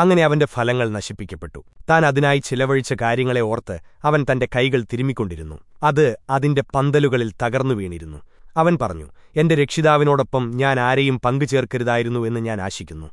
അങ്ങനെ അവന്റെ ഫലങ്ങൾ നശിപ്പിക്കപ്പെട്ടു. താൻ അതിനായി ചിലവഴിച്ച കാര്യങ്ങളെ ഓർത്ത് അവൻ തന്റെ കൈകൾ തിരുമ്മിക്കൊണ്ടിരുന്നു. അത് അതിന്റെ പന്തലുകളിൽ തകർന്നു വീണിരുന്നു. അവൻ പറഞ്ഞു എന്റെ രക്ഷിതാവിനോടൊപ്പം ഞാൻ ആരെയും പങ്കുചേർക്കരുതായിരുന്നു എന്ന് ഞാൻ ആശിക്കുന്നു.